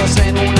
Você não